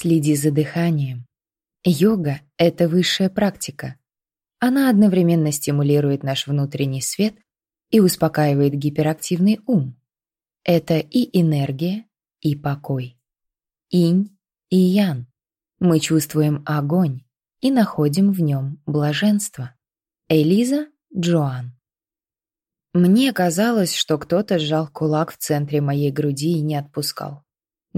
Следи за дыханием. Йога — это высшая практика. Она одновременно стимулирует наш внутренний свет и успокаивает гиперактивный ум. Это и энергия, и покой. Инь и ян. Мы чувствуем огонь и находим в нем блаженство. Элиза Джоан. Мне казалось, что кто-то сжал кулак в центре моей груди и не отпускал.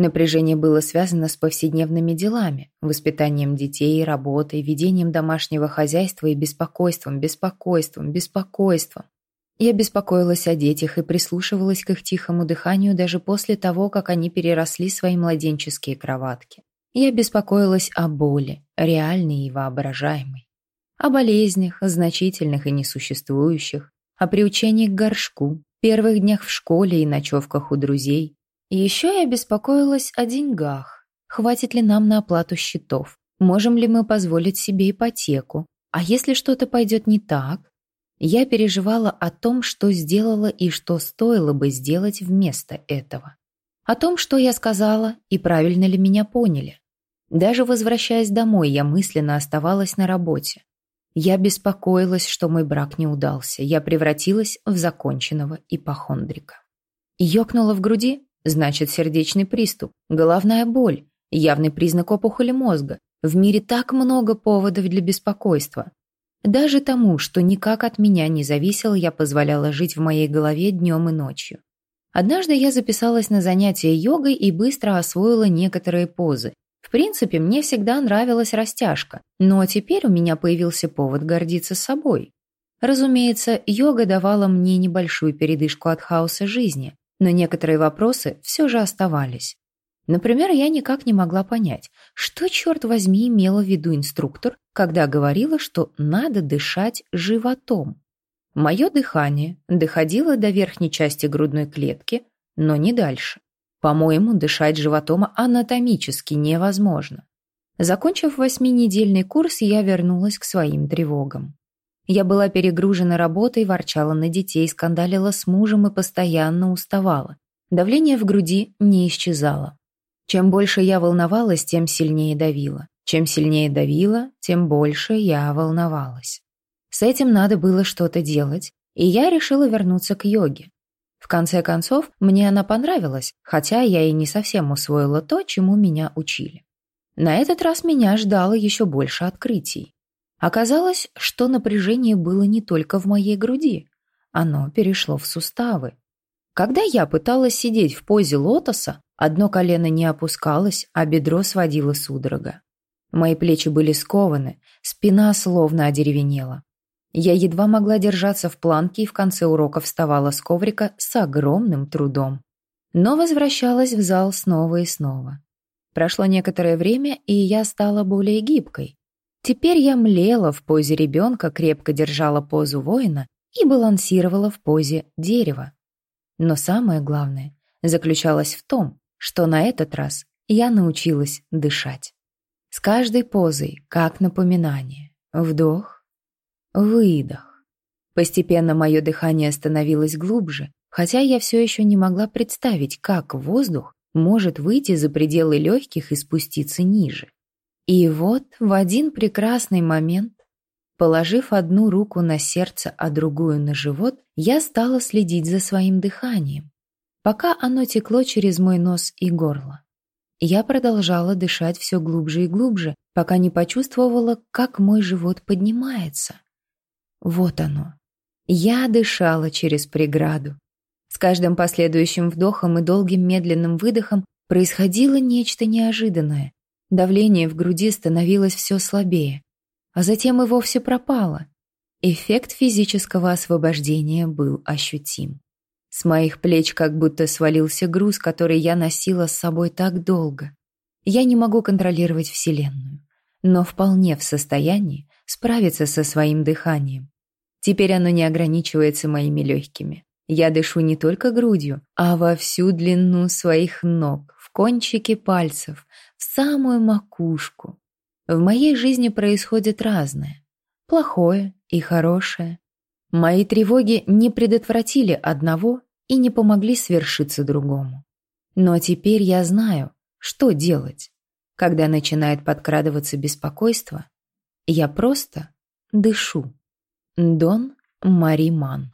Напряжение было связано с повседневными делами, воспитанием детей, работой, ведением домашнего хозяйства и беспокойством, беспокойством, беспокойством. Я беспокоилась о детях и прислушивалась к их тихому дыханию даже после того, как они переросли свои младенческие кроватки. Я беспокоилась о боли, реальной и воображаемой. О болезнях, значительных и несуществующих, о приучении к горшку, первых днях в школе и ночевках у друзей. Еще я беспокоилась о деньгах. Хватит ли нам на оплату счетов? Можем ли мы позволить себе ипотеку? А если что-то пойдет не так? Я переживала о том, что сделала и что стоило бы сделать вместо этого. О том, что я сказала и правильно ли меня поняли. Даже возвращаясь домой, я мысленно оставалась на работе. Я беспокоилась, что мой брак не удался. Я превратилась в законченного ипохондрика. Ёкнула в груди, значит сердечный приступ, головная боль, явный признак опухоли мозга. В мире так много поводов для беспокойства. Даже тому, что никак от меня не зависело, я позволяла жить в моей голове днем и ночью. Однажды я записалась на занятия йогой и быстро освоила некоторые позы. В принципе, мне всегда нравилась растяжка, но теперь у меня появился повод гордиться собой. Разумеется, йога давала мне небольшую передышку от хаоса жизни, но некоторые вопросы все же оставались. Например, я никак не могла понять, что, черт возьми, имела в виду инструктор, когда говорила, что надо дышать животом. Мое дыхание доходило до верхней части грудной клетки, но не дальше. По-моему, дышать животом анатомически невозможно. Закончив восьминедельный курс, я вернулась к своим тревогам. Я была перегружена работой, ворчала на детей, скандалила с мужем и постоянно уставала. Давление в груди не исчезало. Чем больше я волновалась, тем сильнее давила. Чем сильнее давила, тем больше я волновалась. С этим надо было что-то делать, и я решила вернуться к йоге. В конце концов, мне она понравилась, хотя я и не совсем усвоила то, чему меня учили. На этот раз меня ждало еще больше открытий. Оказалось, что напряжение было не только в моей груди. Оно перешло в суставы. Когда я пыталась сидеть в позе лотоса, Одно колено не опускалось, а бедро сводило судорога. Мои плечи были скованы, спина словно одеревенела. Я едва могла держаться в планке и в конце урока вставала с коврика с огромным трудом. Но возвращалась в зал снова и снова. Прошло некоторое время, и я стала более гибкой. Теперь я млела в позе ребенка, крепко держала позу воина и балансировала в позе дерева. Но самое главное заключалось в том, что на этот раз я научилась дышать. С каждой позой, как напоминание. Вдох, выдох. Постепенно мое дыхание становилось глубже, хотя я все еще не могла представить, как воздух может выйти за пределы легких и спуститься ниже. И вот в один прекрасный момент, положив одну руку на сердце, а другую на живот, я стала следить за своим дыханием пока оно текло через мой нос и горло. Я продолжала дышать все глубже и глубже, пока не почувствовала, как мой живот поднимается. Вот оно. Я дышала через преграду. С каждым последующим вдохом и долгим медленным выдохом происходило нечто неожиданное. Давление в груди становилось все слабее, а затем и вовсе пропало. Эффект физического освобождения был ощутим. С моих плеч как будто свалился груз, который я носила с собой так долго. Я не могу контролировать Вселенную, но вполне в состоянии справиться со своим дыханием. Теперь оно не ограничивается моими легкими. Я дышу не только грудью, а во всю длину своих ног, в кончики пальцев, в самую макушку. В моей жизни происходит разное. Плохое и хорошее. Мои тревоги не предотвратили одного и не помогли свершиться другому. Но теперь я знаю, что делать. Когда начинает подкрадываться беспокойство, я просто дышу. Дон Мариман